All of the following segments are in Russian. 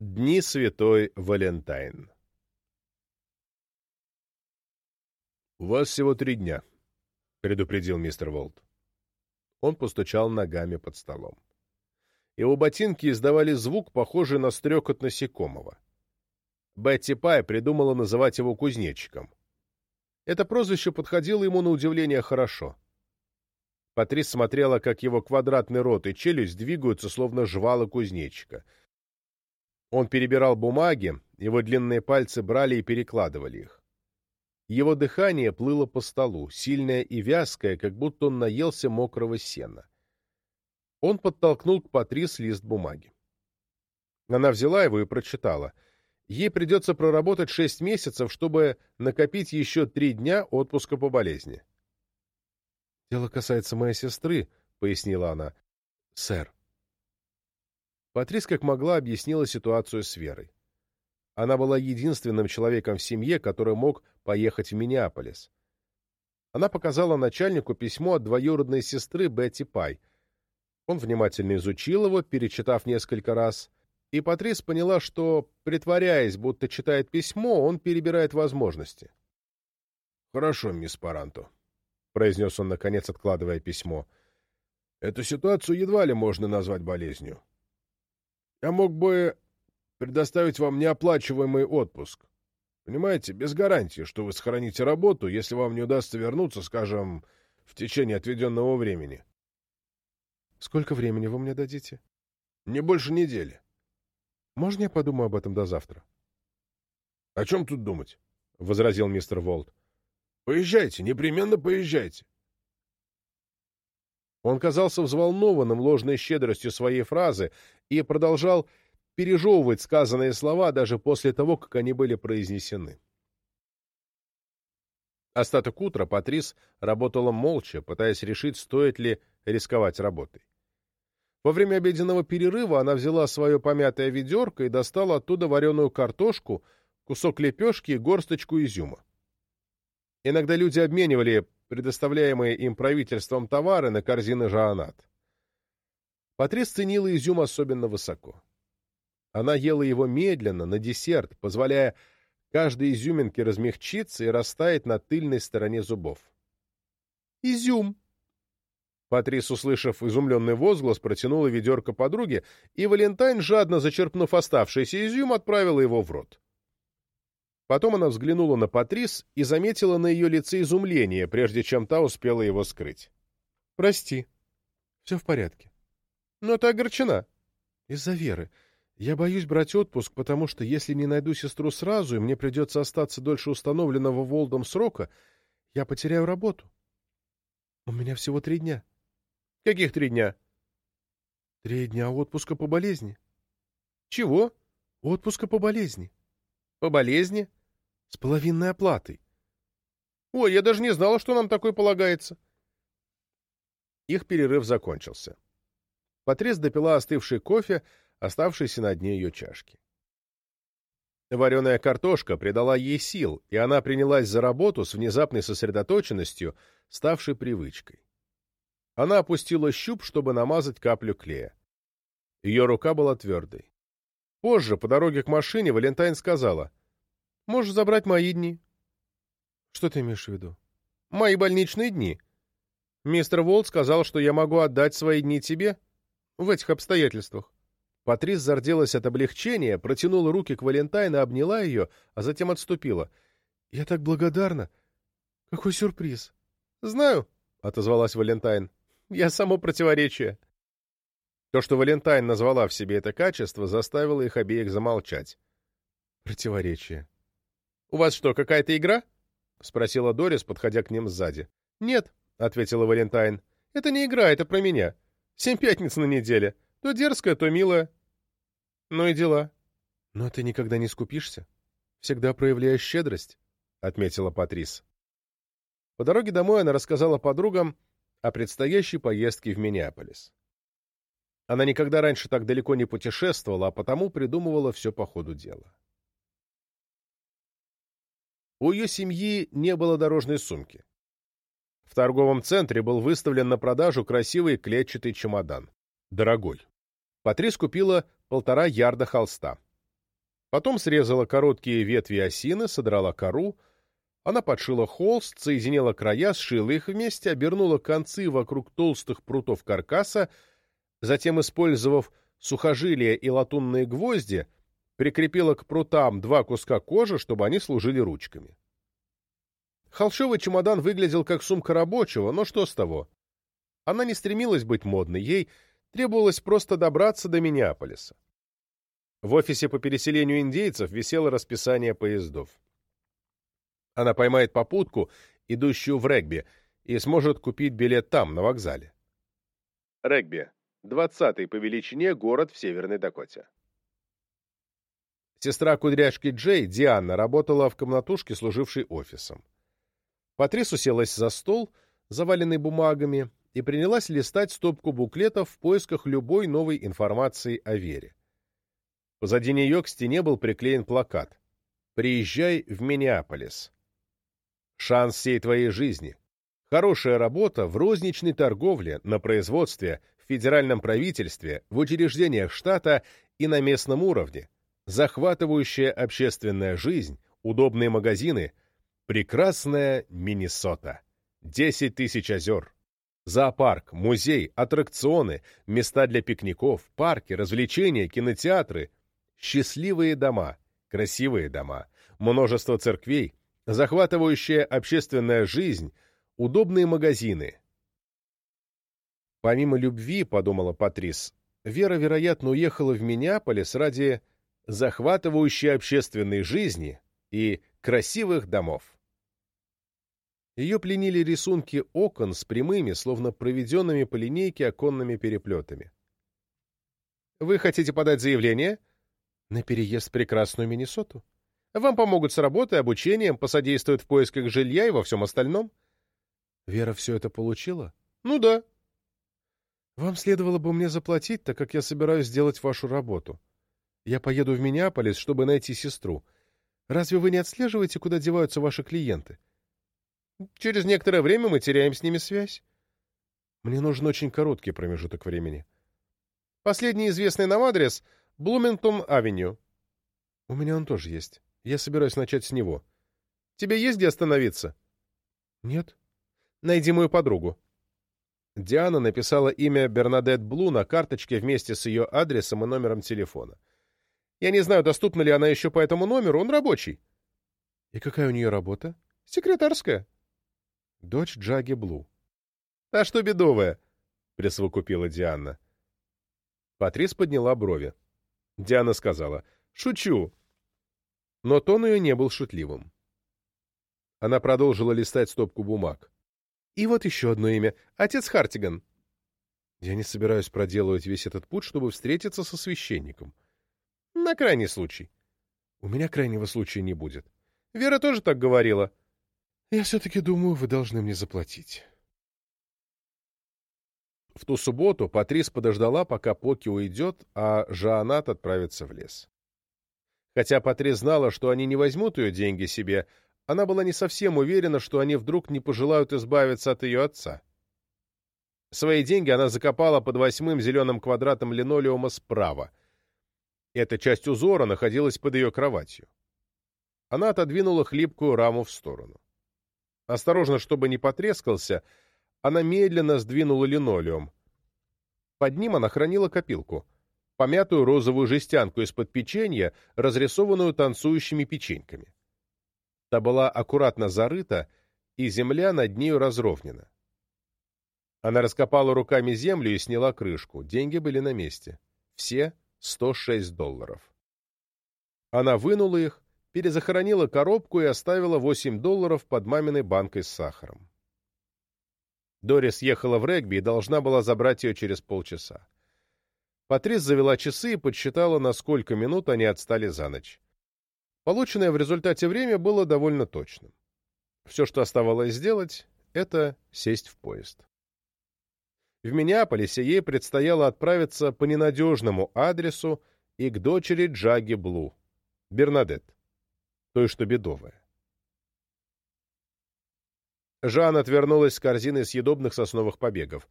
Дни Святой Валентайн «У вас всего три дня», — предупредил мистер Волт. Он постучал ногами под столом. Его ботинки издавали звук, похожий на стрекот насекомого. Бетти Пай придумала называть его кузнечиком. Это прозвище подходило ему на удивление хорошо. Патрис смотрела, как его квадратный рот и челюсть двигаются, словно жвала кузнечика. Он перебирал бумаги, его длинные пальцы брали и перекладывали их. Его дыхание плыло по столу, сильное и вязкое, как будто он наелся мокрого сена. Он подтолкнул к Патрис лист бумаги. Она взяла его и прочитала. Ей придется проработать шесть месяцев, чтобы накопить еще три дня отпуска по болезни. «Дело касается моей сестры», — пояснила она. «Сэр». Патрис как могла объяснила ситуацию с Верой. Она была единственным человеком в семье, который мог поехать в Миннеаполис. Она показала начальнику письмо от двоюродной сестры Бетти Пай. Он внимательно изучил его, перечитав несколько раз, и Патрис поняла, что, притворяясь, будто читает письмо, он перебирает возможности. «Хорошо, мисс Паранто», — произнес он, наконец, откладывая письмо. «Эту ситуацию едва ли можно назвать болезнью. Я мог бы предоставить вам неоплачиваемый отпуск. Понимаете, без гарантии, что вы сохраните работу, если вам не удастся вернуться, скажем, в течение отведенного времени. Сколько времени вы мне дадите? Не больше недели. Можно я подумаю об этом до завтра? О чем тут думать? — возразил мистер Волт. Поезжайте, непременно поезжайте. Он казался взволнованным ложной щедростью своей фразы и продолжал пережевывать сказанные слова даже после того, как они были произнесены. Остаток утра Патрис работала молча, пытаясь решить, стоит ли рисковать работой. Во время обеденного перерыва она взяла свое помятое ведерко и достала оттуда вареную картошку, кусок лепешки и горсточку изюма. Иногда люди обменивали предоставляемые им правительством товары на корзины жаанат. Патрис ценила изюм особенно высоко. Она ела его медленно, на десерт, позволяя каждой изюминке размягчиться и растаять на тыльной стороне зубов. «Изюм!» Патрис, услышав изумленный возглас, протянула ведерко подруге, и Валентайн, жадно зачерпнув оставшийся изюм, отправила его в рот. Потом она взглянула на Патрис и заметила на ее лице изумление, прежде чем та успела его скрыть. «Прости. Все в порядке. Но ты огорчена. Из-за Веры. Я боюсь брать отпуск, потому что если не найду сестру сразу, и мне придется остаться дольше установленного Волдом срока, я потеряю работу. У меня всего три дня. Каких три дня? Три дня отпуска по болезни. Чего? Отпуска по болезни. По болезни? С половинной оплатой. Ой, я даже не знала, что нам такое полагается. Их перерыв закончился. Патрис допила остывший кофе, оставшийся на дне ее чашки. Вареная картошка придала ей сил, и она принялась за работу с внезапной сосредоточенностью, ставшей привычкой. Она опустила щуп, чтобы намазать каплю клея. Ее рука была твердой. Позже, по дороге к машине, Валентайн сказала, «Можешь забрать мои дни». «Что ты имеешь в виду?» «Мои больничные дни. Мистер Волт сказал, что я могу отдать свои дни тебе в этих обстоятельствах. Патрис зарделась от облегчения, протянула руки к Валентайн и обняла ее, а затем отступила. — Я так благодарна. Какой сюрприз. — Знаю, — отозвалась Валентайн. — Я само противоречие. То, что Валентайн назвала в себе это качество, заставило их обеих замолчать. — Противоречие. — У вас что, какая-то игра? — спросила Дорис, подходя к ним сзади. — Нет, — ответила Валентайн. — Это не игра, это про меня. Семь пятниц на неделе. То дерзкая, то милая. Ну и дела. Но ты никогда не скупишься. Всегда проявляешь щедрость, — отметила Патрис. По дороге домой она рассказала подругам о предстоящей поездке в Миннеаполис. Она никогда раньше так далеко не путешествовала, а потому придумывала все по ходу дела. У ее семьи не было дорожной сумки. В торговом центре был выставлен на продажу красивый клетчатый чемодан. Дорогой. Патрис купила полтора ярда холста. Потом срезала короткие ветви осины, содрала кору. Она подшила холст, соединила края, сшила их вместе, обернула концы вокруг толстых прутов каркаса, затем, использовав сухожилия и латунные гвозди, прикрепила к прутам два куска кожи, чтобы они служили ручками. Холщовый чемодан выглядел как сумка рабочего, но что с того? Она не стремилась быть модной, ей требовалось просто добраться до Миннеаполиса. В офисе по переселению индейцев висело расписание поездов. Она поймает попутку, идущую в регби, и сможет купить билет там, на вокзале. Регби. Двадцатый по величине город в Северной Дакоте. Сестра кудряшки Джей, Диана, работала в комнатушке, служившей офисом. Патрис уселась за стол, заваленный бумагами, и принялась листать стопку буклетов в поисках любой новой информации о Вере. Позади нее к стене был приклеен плакат «Приезжай в Миннеаполис». Шанс всей твоей жизни. Хорошая работа в розничной торговле, на производстве, в федеральном правительстве, в учреждениях штата и на местном уровне. Захватывающая общественная жизнь, удобные магазины, прекрасная Миннесота. 10 тысяч озер. Зоопарк, музей, аттракционы, места для пикников, парки, развлечения, кинотеатры, счастливые дома, красивые дома, множество церквей, захватывающая общественная жизнь, удобные магазины. Помимо любви, подумала Патрис, Вера, вероятно, уехала в Миннеаполис ради захватывающей общественной жизни и красивых домов. Ее пленили рисунки окон с прямыми, словно проведенными по линейке оконными переплетами. «Вы хотите подать заявление?» «На переезд в прекрасную Миннесоту. Вам помогут с работой, обучением, посодействуют в поисках жилья и во всем остальном». «Вера все это получила?» «Ну да». «Вам следовало бы мне заплатить, так как я собираюсь сделать вашу работу. Я поеду в Миннеаполис, чтобы найти сестру. Разве вы не отслеживаете, куда деваются ваши клиенты?» Через некоторое время мы теряем с ними связь. Мне нужен очень короткий промежуток времени. Последний известный нам адрес — Блументон-авеню. У меня он тоже есть. Я собираюсь начать с него. Тебе есть где остановиться? Нет. Найди мою подругу. Диана написала имя Бернадет Блу на карточке вместе с ее адресом и номером телефона. Я не знаю, доступна ли она еще по этому номеру, он рабочий. И какая у нее работа? Секретарская. Дочь Джаги Блу. «А что бедовая?» — присовокупила Диана. Патрис подняла брови. Диана сказала «Шучу». Но тон ее не был шутливым. Она продолжила листать стопку бумаг. «И вот еще одно имя. Отец Хартиган». «Я не собираюсь проделывать весь этот путь, чтобы встретиться со священником». «На крайний случай». «У меня крайнего случая не будет». «Вера тоже так говорила». Я все-таки думаю, вы должны мне заплатить. В ту субботу Патрис подождала, пока Поки уйдет, а Жанат отправится в лес. Хотя Патрис знала, что они не возьмут ее деньги себе, она была не совсем уверена, что они вдруг не пожелают избавиться от ее отца. Свои деньги она закопала под восьмым зеленым квадратом линолеума справа. Эта часть узора находилась под ее кроватью. Она отодвинула хлипкую раму в сторону. Осторожно, чтобы не потрескался, она медленно сдвинула линолеум. Под ним она хранила копилку, помятую розовую жестянку из-под печенья, разрисованную танцующими печеньками. Та была аккуратно зарыта, и земля над нею разровнена. Она раскопала руками землю и сняла крышку. Деньги были на месте. Все 106 долларов. Она вынула их, перезахоронила коробку и оставила 8 долларов под маминой банкой с сахаром. Дорис ехала в регби и должна была забрать ее через полчаса. Патрис завела часы и подсчитала, на сколько минут они отстали за ночь. Полученное в результате время было довольно точным. Все, что оставалось сделать, это сесть в поезд. В Миннеаполисе ей предстояло отправиться по ненадежному адресу и к дочери Джаги Блу, Бернадетт той, что бедовая. Жан отвернулась с корзиной съедобных сосновых побегов.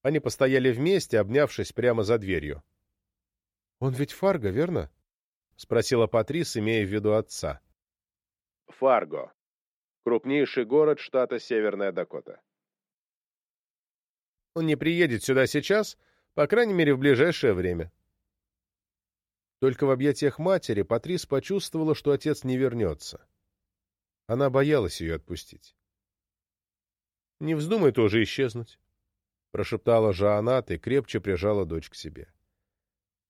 Они постояли вместе, обнявшись прямо за дверью. «Он ведь Фарго, верно?» спросила Патрис, имея в виду отца. «Фарго. Крупнейший город штата Северная Дакота». «Он не приедет сюда сейчас, по крайней мере, в ближайшее время». Только в объятиях матери Патрис почувствовала, что отец не вернется. Она боялась ее отпустить. «Не вздумай тоже исчезнуть», — прошептала Жаанат и крепче прижала дочь к себе.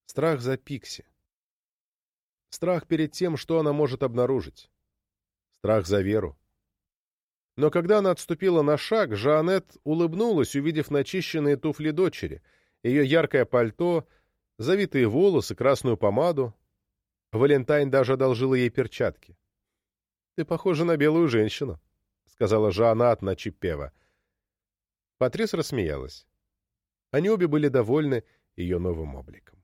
Страх за Пикси. Страх перед тем, что она может обнаружить. Страх за Веру. Но когда она отступила на шаг, Жанет улыбнулась, увидев начищенные туфли дочери, ее яркое пальто, завитые волосы, красную помаду. Валентайн даже одолжила ей перчатки. — Ты похожа на белую женщину, — сказала Жанат на Чипева. Патрис рассмеялась. Они обе были довольны ее новым обликом.